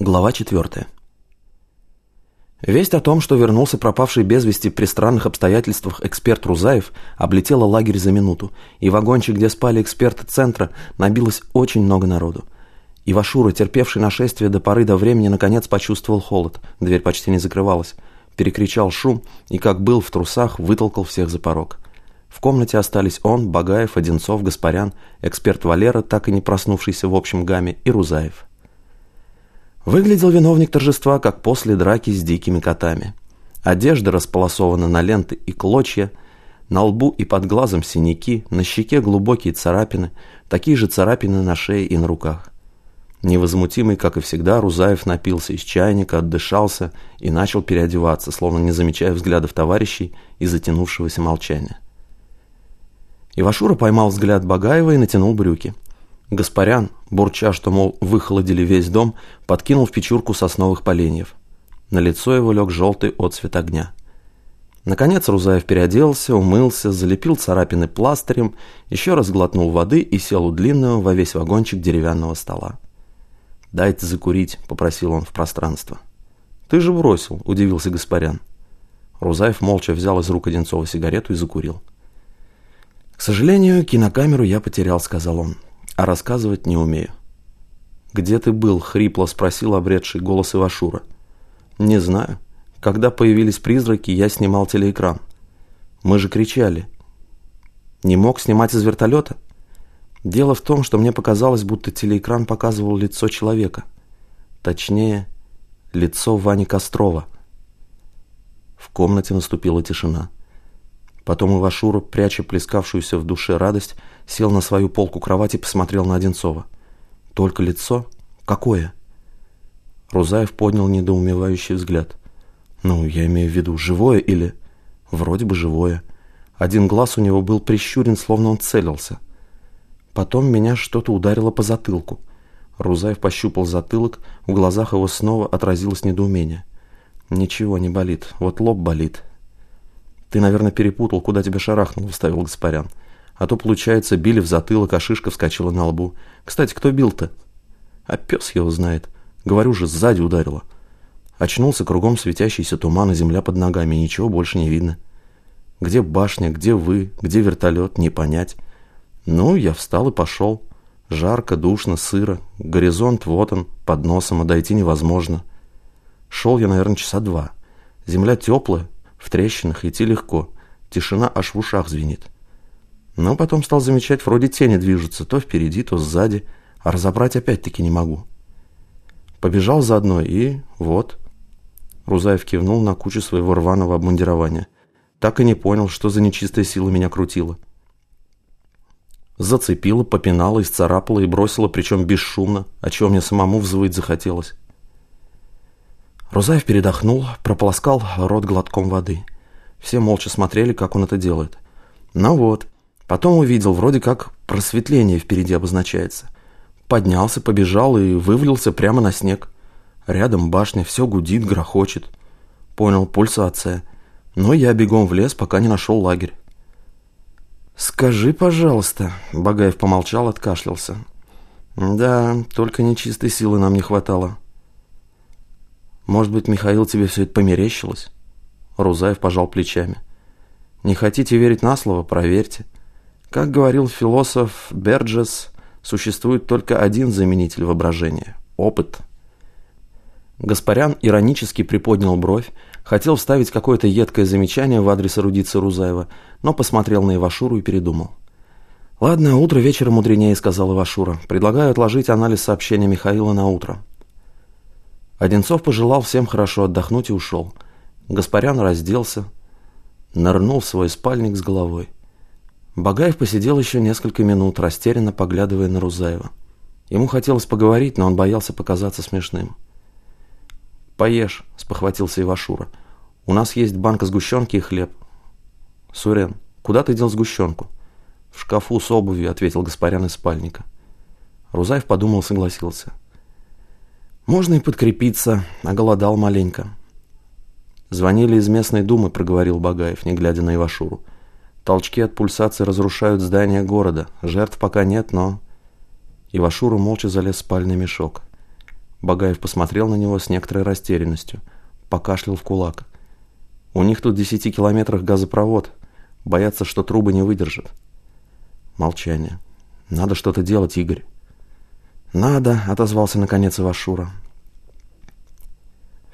Глава 4. Весть о том, что вернулся пропавший без вести при странных обстоятельствах эксперт Рузаев, облетела лагерь за минуту, и в вагончик, где спали эксперты центра, набилось очень много народу. Ивашура, терпевший нашествие до поры до времени, наконец почувствовал холод, дверь почти не закрывалась, перекричал шум и, как был в трусах, вытолкал всех за порог. В комнате остались он, Багаев, Одинцов, Гаспарян, эксперт Валера, так и не проснувшийся в общем гамме, и Рузаев. Выглядел виновник торжества, как после драки с дикими котами. Одежда располосована на ленты и клочья, на лбу и под глазом синяки, на щеке глубокие царапины, такие же царапины на шее и на руках. Невозмутимый, как и всегда, Рузаев напился из чайника, отдышался и начал переодеваться, словно не замечая взглядов товарищей и затянувшегося молчания. Ивашура поймал взгляд Багаева и натянул брюки – Гаспарян, бурча, что, мол, выхолодили весь дом, подкинул в печурку сосновых поленьев. На лицо его лег желтый отцвет огня. Наконец Рузаев переоделся, умылся, залепил царапины пластырем, еще раз глотнул воды и сел у длинного во весь вагончик деревянного стола. «Дайте закурить», — попросил он в пространство. «Ты же бросил», — удивился Гаспарян. Рузаев молча взял из рук Одинцова сигарету и закурил. «К сожалению, кинокамеру я потерял», — сказал он а рассказывать не умею. «Где ты был?» — хрипло спросил обретший голос Ивашура. «Не знаю. Когда появились призраки, я снимал телеэкран. Мы же кричали. Не мог снимать из вертолета? Дело в том, что мне показалось, будто телеэкран показывал лицо человека. Точнее, лицо Вани Кострова». В комнате наступила тишина. Потом Ивашура, пряча плескавшуюся в душе радость, сел на свою полку кровати и посмотрел на Одинцова. «Только лицо? Какое?» Рузаев поднял недоумевающий взгляд. «Ну, я имею в виду, живое или...» «Вроде бы живое. Один глаз у него был прищурен, словно он целился. Потом меня что-то ударило по затылку. Рузаев пощупал затылок, в глазах его снова отразилось недоумение. «Ничего не болит, вот лоб болит, «Ты, наверное, перепутал, куда тебя шарахнул», — вставил Гаспарян. «А то, получается, били в затылок, а шишка вскочила на лбу. Кстати, кто бил-то?» «А пес его знает. Говорю же, сзади ударило». Очнулся кругом светящийся туман и земля под ногами, ничего больше не видно. Где башня, где вы, где вертолет, не понять. Ну, я встал и пошел. Жарко, душно, сыро. Горизонт вот он, под носом, а дойти невозможно. Шел я, наверное, часа два. Земля теплая, в трещинах идти легко, тишина аж в ушах звенит. Но потом стал замечать, вроде тени движутся, то впереди, то сзади, а разобрать опять-таки не могу. Побежал заодно и вот. Рузаев кивнул на кучу своего рваного обмундирования. Так и не понял, что за нечистая сила меня крутила. Зацепила, попинала, исцарапала и бросила, причем бесшумно, о чем мне самому взвыть захотелось. Рузаев передохнул, прополоскал рот глотком воды. Все молча смотрели, как он это делает. Ну вот, потом увидел, вроде как просветление впереди обозначается. Поднялся, побежал и вывалился прямо на снег. Рядом башня, все гудит, грохочет. Понял, пульсация. Но я бегом в лес, пока не нашел лагерь. «Скажи, пожалуйста», — Багаев помолчал, откашлялся. «Да, только нечистой силы нам не хватало». Может быть, Михаил, тебе все это померещилось?» Рузаев пожал плечами. «Не хотите верить на слово? Проверьте. Как говорил философ Берджес, существует только один заменитель воображения – опыт». Гаспарян иронически приподнял бровь, хотел вставить какое-то едкое замечание в адрес эрудиции Рузаева, но посмотрел на Ивашуру и передумал. «Ладно, утро вечера мудренее», — сказал Ивашура. «Предлагаю отложить анализ сообщения Михаила на утро». Одинцов пожелал всем хорошо отдохнуть и ушел. Гаспарян разделся, нырнул в свой спальник с головой. Багаев посидел еще несколько минут, растерянно поглядывая на Рузаева. Ему хотелось поговорить, но он боялся показаться смешным. «Поешь», — спохватился Ивашура. «У нас есть банка сгущенки и хлеб». «Сурен, куда ты дел сгущенку?» «В шкафу с обувью», — ответил Гаспарян из спальника. Рузаев подумал, согласился. Можно и подкрепиться, а голодал маленько. Звонили из местной думы, проговорил Багаев, не глядя на Ивашуру. Толчки от пульсации разрушают здание города. Жертв пока нет, но... Ивашура молча залез в спальный мешок. Багаев посмотрел на него с некоторой растерянностью. Покашлял в кулак. «У них тут в десяти километрах газопровод. Боятся, что трубы не выдержат». Молчание. «Надо что-то делать, Игорь». «Надо», — отозвался наконец Ивашура.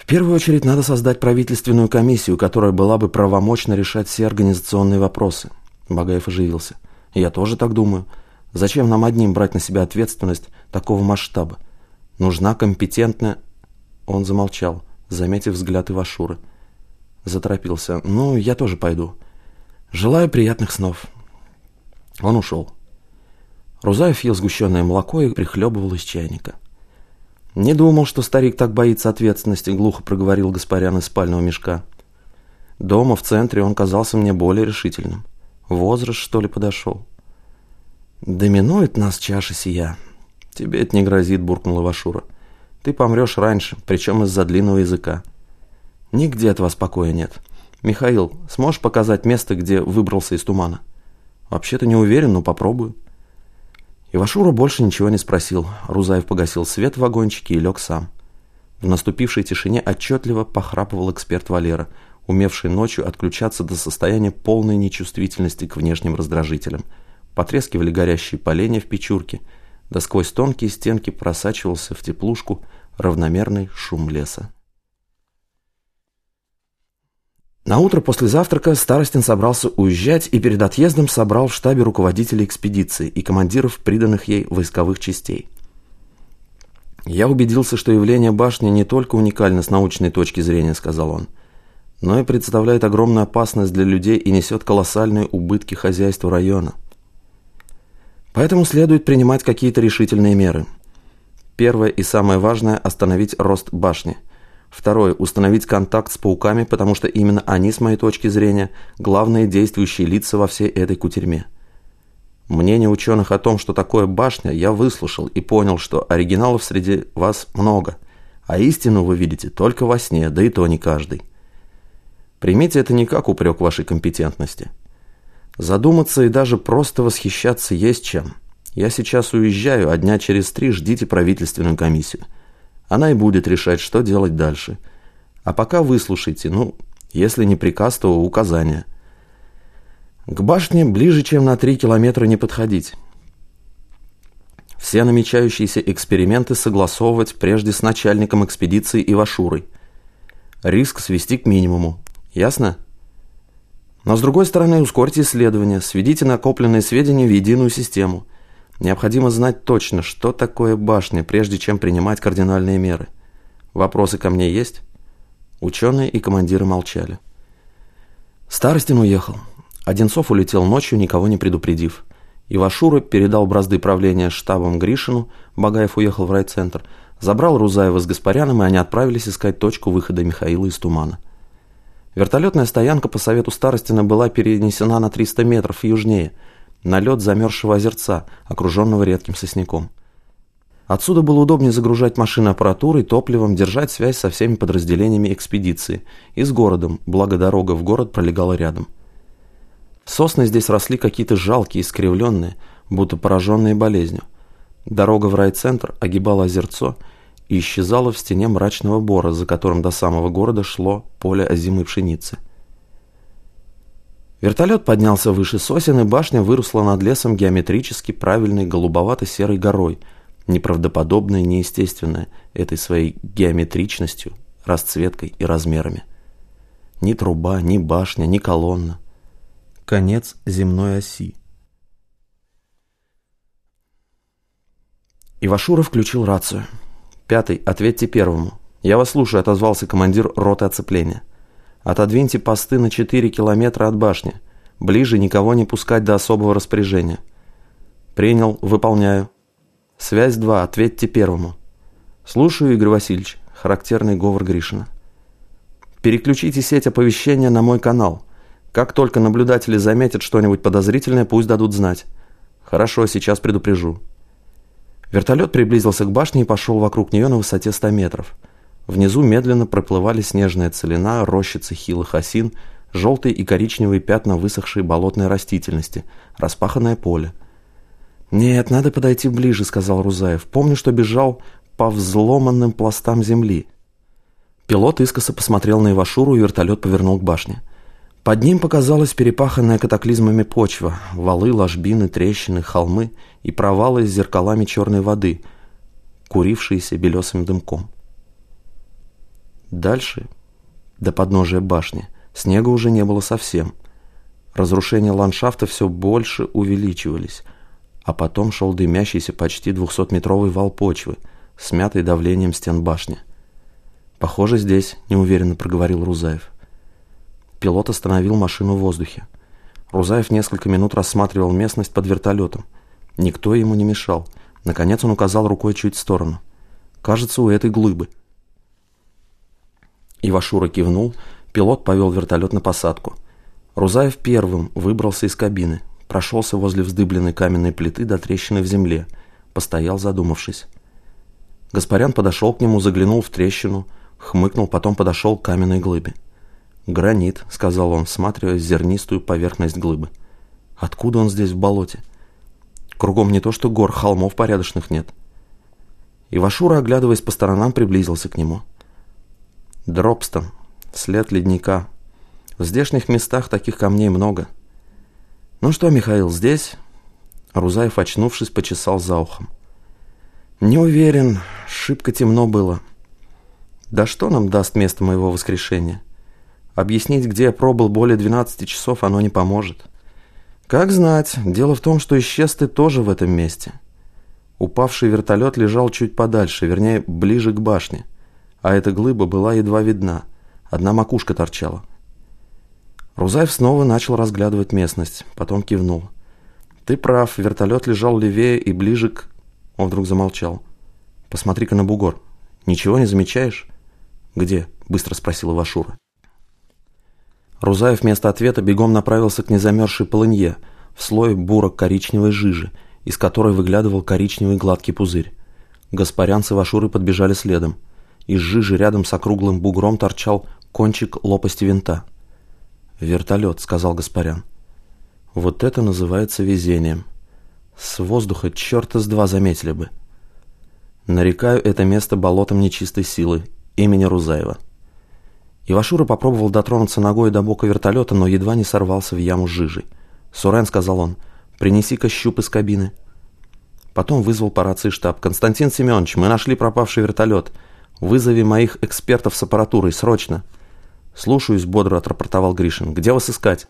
«В первую очередь надо создать правительственную комиссию, которая была бы правомочна решать все организационные вопросы». Багаев оживился. «Я тоже так думаю. Зачем нам одним брать на себя ответственность такого масштаба? Нужна компетентная...» Он замолчал, заметив взгляд Ивашуры. Заторопился. «Ну, я тоже пойду. Желаю приятных снов». Он ушел. Рузаев ел сгущенное молоко и прихлебывал из чайника. «Не думал, что старик так боится ответственности», — глухо проговорил Гаспарян из спального мешка. Дома, в центре, он казался мне более решительным. Возраст, что ли, подошел? «Доминует нас чаша сия». «Тебе это не грозит», — буркнула Вашура. «Ты помрешь раньше, причем из-за длинного языка». «Нигде от вас покоя нет. Михаил, сможешь показать место, где выбрался из тумана?» «Вообще-то не уверен, но попробую». Ивашура больше ничего не спросил. Рузаев погасил свет в вагончике и лег сам. В наступившей тишине отчетливо похрапывал эксперт Валера, умевший ночью отключаться до состояния полной нечувствительности к внешним раздражителям. Потрескивали горящие поленья в печурке, да сквозь тонкие стенки просачивался в теплушку равномерный шум леса. На утро после завтрака Старостин собрался уезжать и перед отъездом собрал в штабе руководителей экспедиции и командиров приданных ей войсковых частей. «Я убедился, что явление башни не только уникально с научной точки зрения», — сказал он, «но и представляет огромную опасность для людей и несет колоссальные убытки хозяйству района. Поэтому следует принимать какие-то решительные меры. Первое и самое важное – остановить рост башни — Второе – установить контакт с пауками, потому что именно они, с моей точки зрения, главные действующие лица во всей этой кутерьме. Мнение ученых о том, что такое башня, я выслушал и понял, что оригиналов среди вас много, а истину вы видите только во сне, да и то не каждый. Примите это не как упрек вашей компетентности. Задуматься и даже просто восхищаться есть чем. Я сейчас уезжаю, а дня через три ждите правительственную комиссию. Она и будет решать, что делать дальше. А пока выслушайте, ну, если не приказ, то указания. К башне ближе, чем на три километра не подходить. Все намечающиеся эксперименты согласовывать прежде с начальником экспедиции Ивашурой. Риск свести к минимуму. Ясно? Но с другой стороны, ускорьте исследования, сведите накопленные сведения в единую систему – Необходимо знать точно, что такое башня, прежде чем принимать кардинальные меры. Вопросы ко мне есть? Ученые и командиры молчали. Старостин уехал. Одинцов улетел ночью, никого не предупредив. Ивашура передал бразды правления штабом Гришину, Багаев уехал в райцентр, забрал Рузаева с Гаспаряном, и они отправились искать точку выхода Михаила из тумана. Вертолетная стоянка по совету Старостина была перенесена на 300 метров южнее – на лед замерзшего озерца, окруженного редким сосняком. Отсюда было удобнее загружать машины аппаратурой, топливом, держать связь со всеми подразделениями экспедиции и с городом, благо дорога в город пролегала рядом. Сосны здесь росли какие-то жалкие, искривленные, будто пораженные болезнью. Дорога в райцентр огибала озерцо и исчезала в стене мрачного бора, за которым до самого города шло поле озимой пшеницы. Вертолет поднялся выше сосен, и башня выросла над лесом геометрически правильной голубовато-серой горой, неправдоподобная и неестественная этой своей геометричностью, расцветкой и размерами. Ни труба, ни башня, ни колонна. Конец земной оси. Ивашура включил рацию. «Пятый, ответьте первому. Я вас слушаю», — отозвался командир роты оцепления. Отодвиньте посты на 4 километра от башни. Ближе никого не пускать до особого распоряжения. Принял, выполняю. Связь 2, ответьте первому. Слушаю, Игорь Васильевич. Характерный говор Гришина. Переключите сеть оповещения на мой канал. Как только наблюдатели заметят что-нибудь подозрительное, пусть дадут знать. Хорошо, сейчас предупрежу. Вертолет приблизился к башне и пошел вокруг нее на высоте 100 метров. Внизу медленно проплывали снежная целина, рощицы хилых осин, желтые и коричневые пятна высохшей болотной растительности, распаханное поле. «Нет, надо подойти ближе», — сказал Рузаев. «Помню, что бежал по взломанным пластам земли. Пилот искоса посмотрел на Ивашуру, и вертолет повернул к башне. Под ним показалась перепаханная катаклизмами почва, валы, ложбины, трещины, холмы и провалы с зеркалами черной воды, курившиеся белесым дымком. Дальше, до подножия башни, снега уже не было совсем. Разрушения ландшафта все больше увеличивались, а потом шел дымящийся почти двухсотметровый вал почвы, смятый давлением стен башни. «Похоже, здесь», — неуверенно проговорил Рузаев. Пилот остановил машину в воздухе. Рузаев несколько минут рассматривал местность под вертолетом. Никто ему не мешал. Наконец он указал рукой чуть в сторону. «Кажется, у этой глыбы». Ивашура кивнул, пилот повел вертолет на посадку. Рузаев первым выбрался из кабины, прошелся возле вздыбленной каменной плиты до трещины в земле, постоял задумавшись. Гаспарян подошел к нему, заглянул в трещину, хмыкнул, потом подошел к каменной глыбе. «Гранит», — сказал он, всматривая зернистую поверхность глыбы. «Откуда он здесь в болоте? Кругом не то что гор, холмов порядочных нет». Ивашура, оглядываясь по сторонам, приблизился к нему. «Дропстон. След ледника. В здешних местах таких камней много». «Ну что, Михаил, здесь?» Рузаев, очнувшись, почесал за ухом. «Не уверен. Шибко темно было. Да что нам даст место моего воскрешения?» Объяснить, где я пробыл более 12 часов, оно не поможет. Как знать, дело в том, что исчез ты тоже в этом месте. Упавший вертолет лежал чуть подальше, вернее, ближе к башне. А эта глыба была едва видна. Одна макушка торчала. Рузаев снова начал разглядывать местность, потом кивнул. «Ты прав, вертолет лежал левее и ближе к...» Он вдруг замолчал. «Посмотри-ка на бугор. Ничего не замечаешь?» «Где?» – быстро спросил Ивашура. Рузаев вместо ответа бегом направился к незамерзшей полынье, в слой буро-коричневой жижи, из которой выглядывал коричневый гладкий пузырь. Гаспарян с Ивашурой подбежали следом. Из жижи рядом с округлым бугром торчал кончик лопасти винта. «Вертолет», — сказал Гаспарян. «Вот это называется везением. С воздуха черта с два заметили бы. Нарекаю это место болотом нечистой силы, имени Рузаева». Ивашура попробовал дотронуться ногой до бока вертолета, но едва не сорвался в яму с жижей. «Сурен», — сказал он, — «принеси-ка щуп из кабины». Потом вызвал по рации штаб. «Константин Семенович, мы нашли пропавший вертолет. Вызови моих экспертов с аппаратурой, срочно». «Слушаюсь», — бодро отрапортовал Гришин. «Где вас искать?»